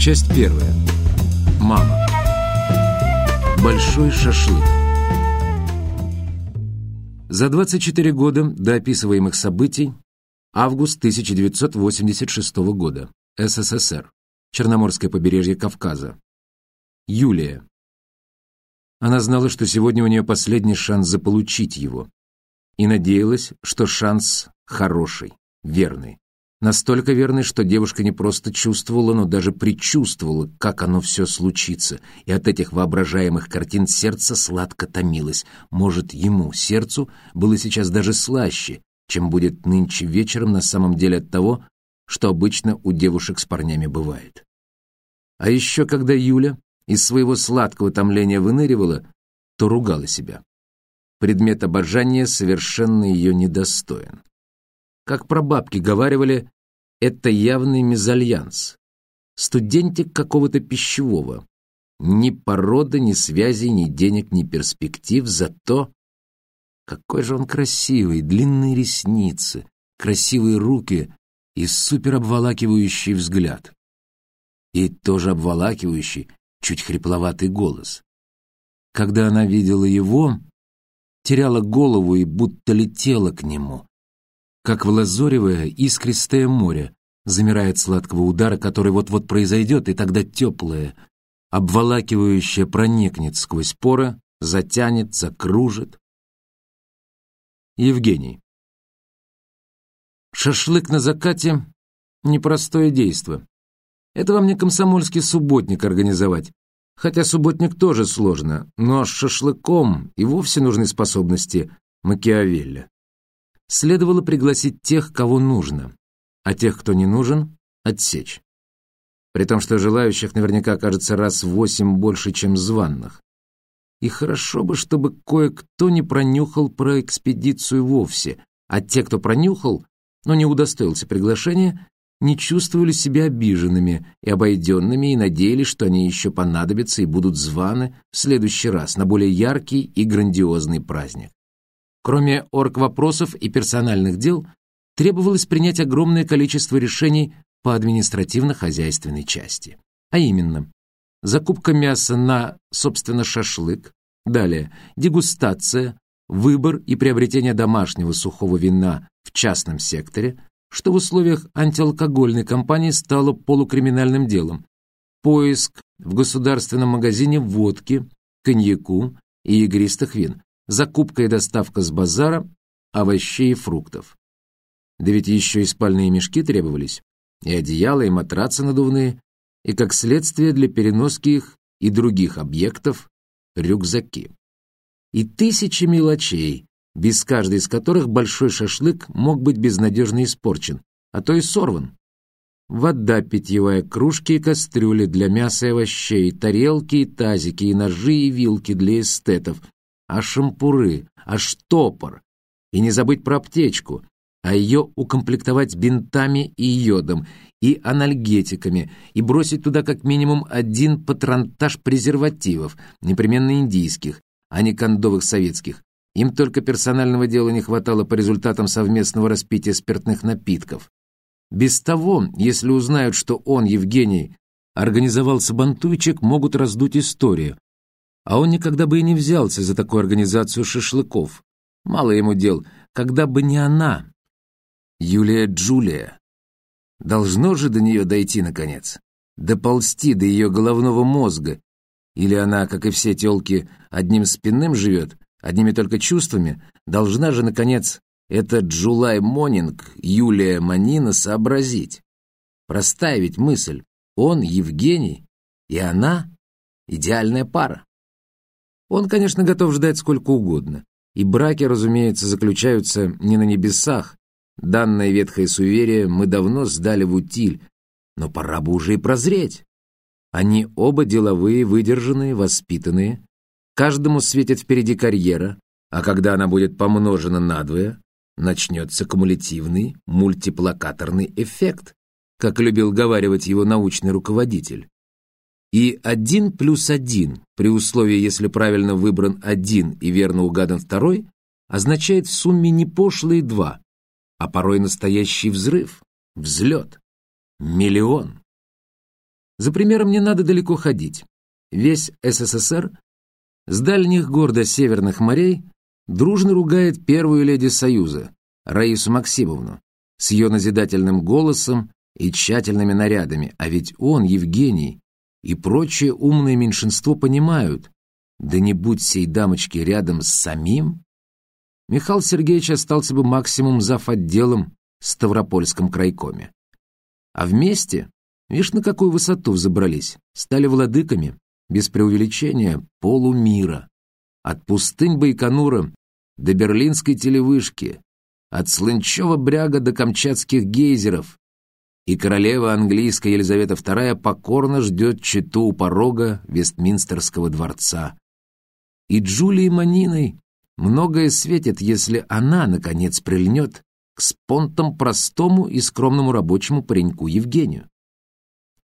Часть первая. Мама. Большой шашлык. За 24 года до описываемых событий август 1986 года. СССР. Черноморское побережье Кавказа. Юлия. Она знала, что сегодня у нее последний шанс заполучить его. И надеялась, что шанс хороший, верный. Настолько верный, что девушка не просто чувствовала, но даже предчувствовала, как оно все случится, и от этих воображаемых картин сердце сладко томилось. Может, ему, сердцу, было сейчас даже слаще, чем будет нынче вечером на самом деле от того, что обычно у девушек с парнями бывает. А еще когда Юля из своего сладкого томления выныривала, то ругала себя. Предмет обожания совершенно ее недостоин. Как про бабки говаривали, это явный мезальянс. Студентик какого-то пищевого. Ни породы, ни связей, ни денег, ни перспектив, зато... Какой же он красивый, длинные ресницы, красивые руки и суперобволакивающий взгляд и тоже обволакивающий, чуть хрипловатый голос. Когда она видела его, теряла голову и будто летела к нему, как в лазоревое искристое море замирает сладкого удара, который вот-вот произойдет, и тогда теплое, обволакивающее проникнет сквозь поры, затянет, закружит. Евгений. Шашлык на закате — непростое действо. Это вам не комсомольский субботник организовать. Хотя субботник тоже сложно, но с шашлыком и вовсе нужны способности Макиавелли. Следовало пригласить тех, кого нужно, а тех, кто не нужен, отсечь. При том, что желающих наверняка окажется раз в восемь больше, чем званных. И хорошо бы, чтобы кое-кто не пронюхал про экспедицию вовсе, а те, кто пронюхал, но не удостоился приглашения, не чувствовали себя обиженными и обойденными и надеялись, что они еще понадобятся и будут званы в следующий раз на более яркий и грандиозный праздник. Кроме орг-вопросов и персональных дел, требовалось принять огромное количество решений по административно-хозяйственной части. А именно, закупка мяса на, собственно, шашлык, далее, дегустация, выбор и приобретение домашнего сухого вина в частном секторе, что в условиях антиалкогольной кампании стало полукриминальным делом. Поиск в государственном магазине водки, коньяку и игристых вин, закупка и доставка с базара овощей и фруктов. Да ведь еще и спальные мешки требовались, и одеяла, и матрацы надувные, и, как следствие, для переноски их и других объектов рюкзаки. И тысячи мелочей, без каждой из которых большой шашлык мог быть безнадежно испорчен, а то и сорван. Вода питьевая, кружки и кастрюли для мяса и овощей, тарелки и тазики, и ножи и вилки для эстетов, а шампуры, а штопор. И не забыть про аптечку, а ее укомплектовать бинтами и йодом, и анальгетиками, и бросить туда как минимум один патронтаж презервативов, непременно индийских, а не кондовых советских, им только персонального дела не хватало по результатам совместного распития спиртных напитков. Без того, если узнают, что он, Евгений, организовал сабантуйчик, могут раздуть историю. А он никогда бы и не взялся за такую организацию шашлыков. Мало ему дел, когда бы не она. Юлия Джулия. Должно же до нее дойти, наконец. Доползти до ее головного мозга. Или она, как и все телки, одним спинным живет, одними только чувствами, должна же, наконец, эта Джулай Монинг, Юлия Манина, сообразить. Простая ведь мысль. Он, Евгений, и она — идеальная пара. Он, конечно, готов ждать сколько угодно. И браки, разумеется, заключаются не на небесах. Данное ветхое суеверие мы давно сдали в утиль, но пора бы уже и прозреть. Они оба деловые, выдержанные, воспитанные, Каждому светит впереди карьера, а когда она будет помножена надвое, начнется кумулятивный мультиплакаторный эффект, как любил говаривать его научный руководитель. И один плюс один, при условии, если правильно выбран один и верно угадан второй, означает в сумме не пошлые два, а порой настоящий взрыв, взлет, миллион. За примером не надо далеко ходить. Весь СССР с дальних гор до северных морей дружно ругает первую леди Союза, Раису Максимовну, с ее назидательным голосом и тщательными нарядами, а ведь он, Евгений, и прочее умное меньшинство понимают, да не будь сей дамочки рядом с самим, Михаил Сергеевич остался бы максимум зав. отделом в Ставропольском крайкоме. А вместе, видишь, на какую высоту взобрались, стали владыками, без преувеличения, полумира. От пустынь Байконура до Берлинской телевышки, от Слынчева бряга до Камчатских гейзеров, и королева английская Елизавета II покорно ждет читу у порога Вестминстерского дворца. И Джулии Маниной многое светит, если она, наконец, прильнет к спонтам простому и скромному рабочему пареньку Евгению.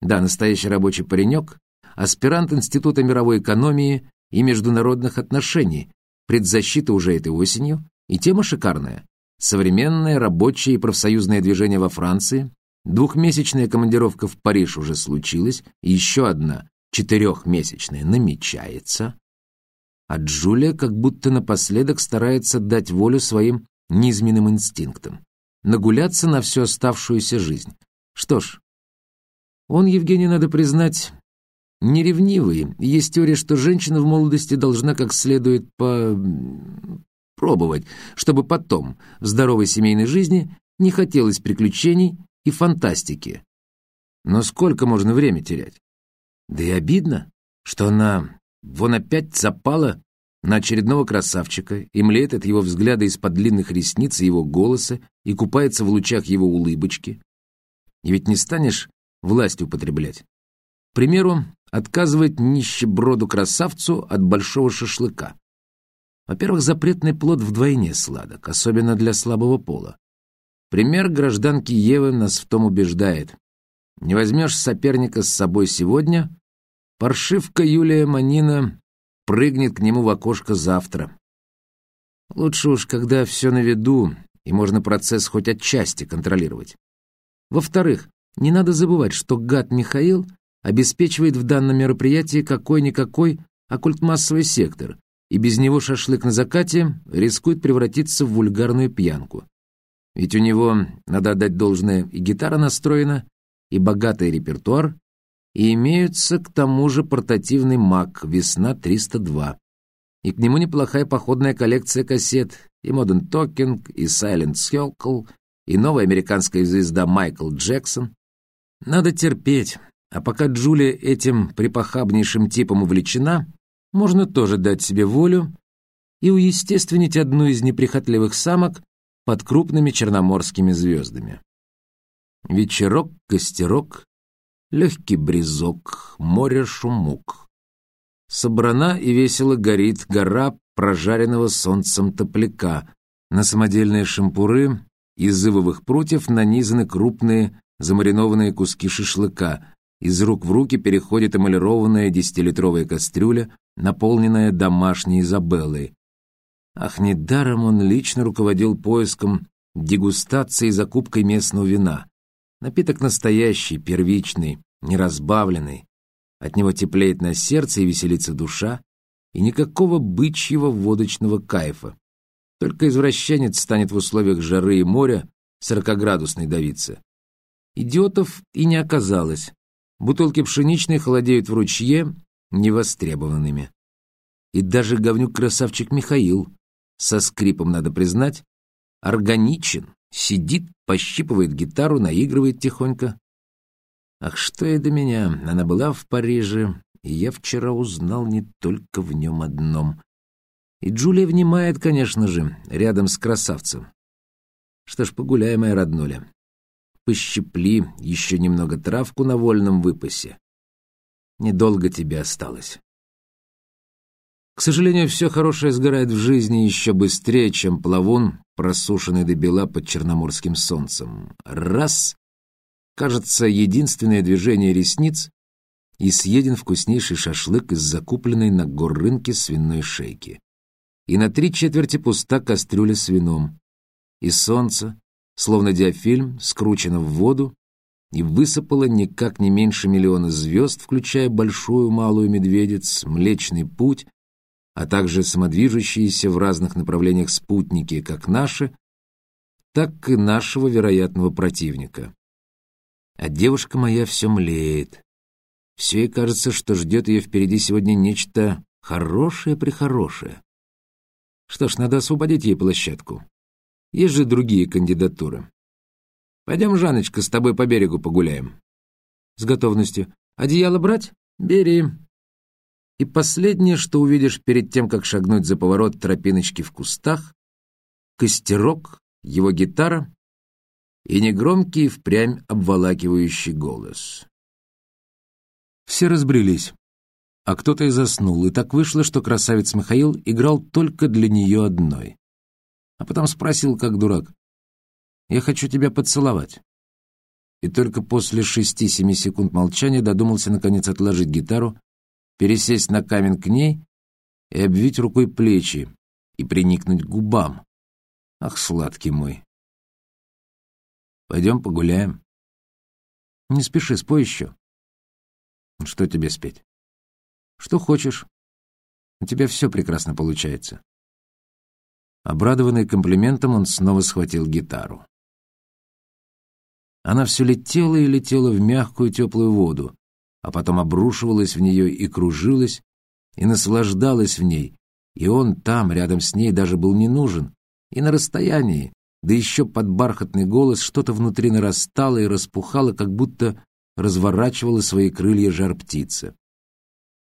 Да, настоящий рабочий паренек, аспирант Института мировой экономии и международных отношений, предзащита уже этой осенью, и тема шикарная. Современное рабочее и профсоюзное движение во Франции, двухмесячная командировка в Париж уже случилась, еще одна, четырехмесячная, намечается. А Джулия как будто напоследок старается дать волю своим низменным инстинктам, нагуляться на всю оставшуюся жизнь. Что ж, он, Евгений, надо признать, неревнивый. Есть теория, что женщина в молодости должна как следует по... пробовать, чтобы потом, в здоровой семейной жизни, не хотелось приключений и фантастики. Но сколько можно время терять? Да и обидно, что она Вон опять запала на очередного красавчика и млеет от его взгляда из-под длинных ресниц и его голоса и купается в лучах его улыбочки. И ведь не станешь власть употреблять. К примеру, отказывать нищеброду-красавцу от большого шашлыка. Во-первых, запретный плод вдвойне сладок, особенно для слабого пола. Пример гражданки Евы нас в том убеждает. Не возьмешь соперника с собой сегодня, Паршивка Юлия Манина прыгнет к нему в окошко завтра. Лучше уж, когда все на виду, и можно процесс хоть отчасти контролировать. Во-вторых, не надо забывать, что гад Михаил обеспечивает в данном мероприятии какой-никакой оккультмассовый сектор, и без него шашлык на закате рискует превратиться в вульгарную пьянку. Ведь у него, надо отдать должное, и гитара настроена, и богатый репертуар, и имеются к тому же портативный Mac «Весна 302». И к нему неплохая походная коллекция кассет и Modern Talking, и Silent Circle, и новая американская звезда Майкл Джексон. Надо терпеть, а пока Джулия этим припохабнейшим типом увлечена, можно тоже дать себе волю и уестественнить одну из неприхотливых самок под крупными черноморскими звездами. Вечерок, костерок, легкий бризок, море шумок. Собрана и весело горит гора прожаренного солнцем топляка. На самодельные шампуры из ивовых прутьев нанизаны крупные замаринованные куски шашлыка. Из рук в руки переходит эмалированная десятилитровая кастрюля, наполненная домашней Изабеллой. Ах, недаром он лично руководил поиском дегустации и закупкой местного вина. Напиток настоящий, первичный, неразбавленный. От него теплеет на сердце и веселится душа, и никакого бычьего водочного кайфа. Только извращенец станет в условиях жары и моря сорокоградусной давиться. Идиотов и не оказалось. Бутылки пшеничной холодеют в ручье невостребованными. И даже говнюк-красавчик Михаил, со скрипом, надо признать, органичен. Сидит, пощипывает гитару, наигрывает тихонько. Ах, что и до меня. Она была в Париже, и я вчера узнал не только в нем одном. И Джулия внимает, конечно же, рядом с красавцем. Что ж, погуляй, моя роднуля. Пощипли еще немного травку на вольном выпасе. Недолго тебе осталось. К сожалению, все хорошее сгорает в жизни еще быстрее, чем плавун, просушенный до бела под черноморским солнцем. Раз — кажется, единственное движение ресниц — и съеден вкуснейший шашлык из закупленной на горрынке свиной шейки. И на три четверти пуста кастрюля с вином. И солнце, словно диафильм, скручено в воду, и высыпало никак не меньше миллиона звезд, включая большую малую медведец, Млечный Путь, а также самодвижущиеся в разных направлениях спутники, как наши, так и нашего вероятного противника. А девушка моя все млеет. Все ей кажется, что ждет ее впереди сегодня нечто хорошее-прехорошее. Что ж, надо освободить ей площадку. Есть же другие кандидатуры. Пойдем, Жаночка, с тобой по берегу погуляем. С готовностью. Одеяло брать? Бери. И последнее, что увидишь перед тем, как шагнуть за поворот тропиночки в кустах, костерок, его гитара и негромкий впрямь обволакивающий голос. Все разбрелись, а кто-то и заснул, и так вышло, что красавец Михаил играл только для нее одной. А потом спросил, как дурак, я хочу тебя поцеловать». И только после шести-семи секунд молчания додумался, наконец, отложить гитару, пересесть на камень к ней и обвить рукой плечи и приникнуть к губам. Ах, сладкий мой! Пойдем погуляем. Не спеши, спой еще. Что тебе спеть? Что хочешь. У тебя все прекрасно получается. Обрадованный комплиментом, он снова схватил гитару. Она все летела и летела в мягкую теплую воду, а потом обрушивалась в нее и кружилась, и наслаждалась в ней, и он там, рядом с ней, даже был не нужен, и на расстоянии, да еще под бархатный голос что-то внутри нарастало и распухало, как будто разворачивала свои крылья жар птица.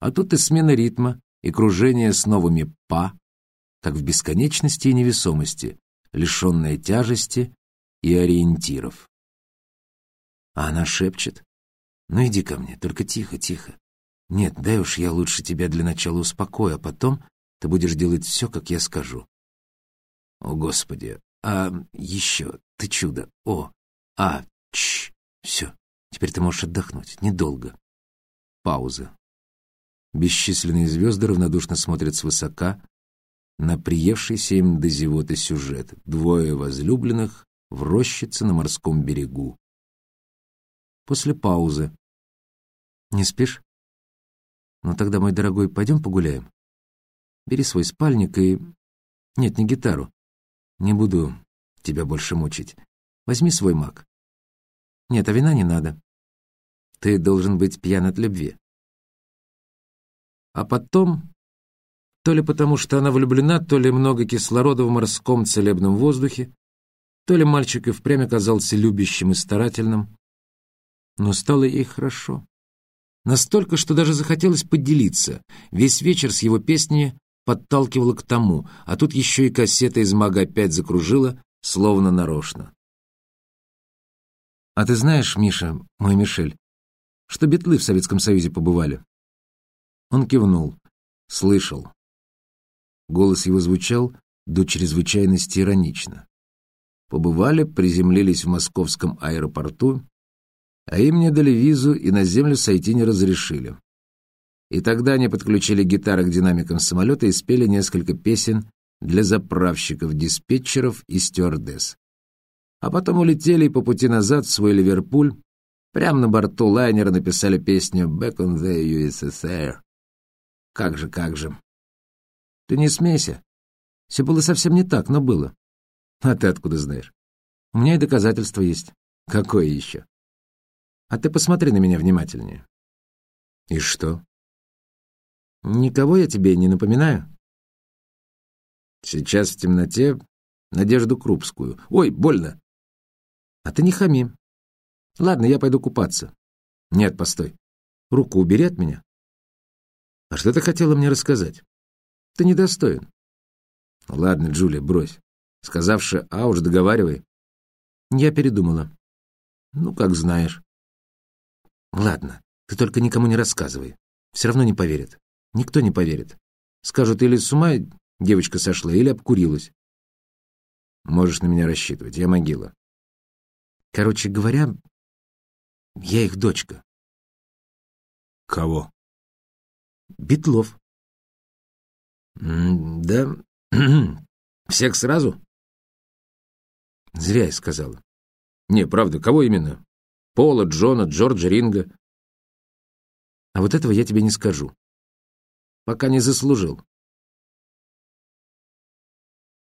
А тут и смена ритма, и кружение с новыми «па», как в бесконечности и невесомости, лишенная тяжести и ориентиров. А она шепчет. «Ну иди ко мне, только тихо, тихо. Нет, дай уж я лучше тебя для начала успокою, а потом ты будешь делать все, как я скажу». «О, Господи! А еще, ты чудо! О! А! Чш! Все, теперь ты можешь отдохнуть. Недолго». Пауза. Бесчисленные звезды равнодушно смотрят свысока на приевшийся им до зевоты сюжет. Двое возлюбленных в рощице на морском берегу после паузы. «Не спишь? Ну тогда, мой дорогой, пойдем погуляем. Бери свой спальник и... Нет, не гитару. Не буду тебя больше мучить. Возьми свой маг. Нет, а вина не надо. Ты должен быть пьян от любви. А потом, то ли потому, что она влюблена, то ли много кислорода в морском целебном воздухе, то ли мальчик и впрямь оказался любящим и старательным, но стало ей хорошо. Настолько, что даже захотелось поделиться. Весь вечер с его песнями подталкивало к тому, а тут еще и кассета из мага опять закружила, словно нарочно. «А ты знаешь, Миша, мой Мишель, что битлы в Советском Союзе побывали?» Он кивнул. Слышал. Голос его звучал до чрезвычайности иронично. Побывали, приземлились в московском аэропорту, а им не дали визу и на землю сойти не разрешили. И тогда они подключили гитары к динамикам самолета и спели несколько песен для заправщиков, диспетчеров и стюардесс. А потом улетели и по пути назад в свой Ливерпуль, прямо на борту лайнера написали песню «Back on the USSR». Как же, как же. Ты не смейся. Все было совсем не так, но было. А ты откуда знаешь? У меня и доказательства есть. Какое еще? А ты посмотри на меня внимательнее. И что? Никого я тебе не напоминаю? Сейчас в темноте Надежду Крупскую. Ой, больно. А ты не хами. Ладно, я пойду купаться. Нет, постой. Руку убери от меня. А что ты хотела мне рассказать? Ты недостоин. Ладно, Джулия, брось. Сказавши «а» уж договаривай. Я передумала. Ну, как знаешь. Ладно, ты только никому не рассказывай. Все равно не поверят. Никто не поверит. Скажут, или с ума девочка сошла, или обкурилась. Можешь на меня рассчитывать, я могила. Короче говоря, я их дочка. Кого? Битлов. да, всех сразу? Зря я сказала. Не, правда, кого именно? Пола, Джона, Джорджа Ринга. А вот этого я тебе не скажу. Пока не заслужил.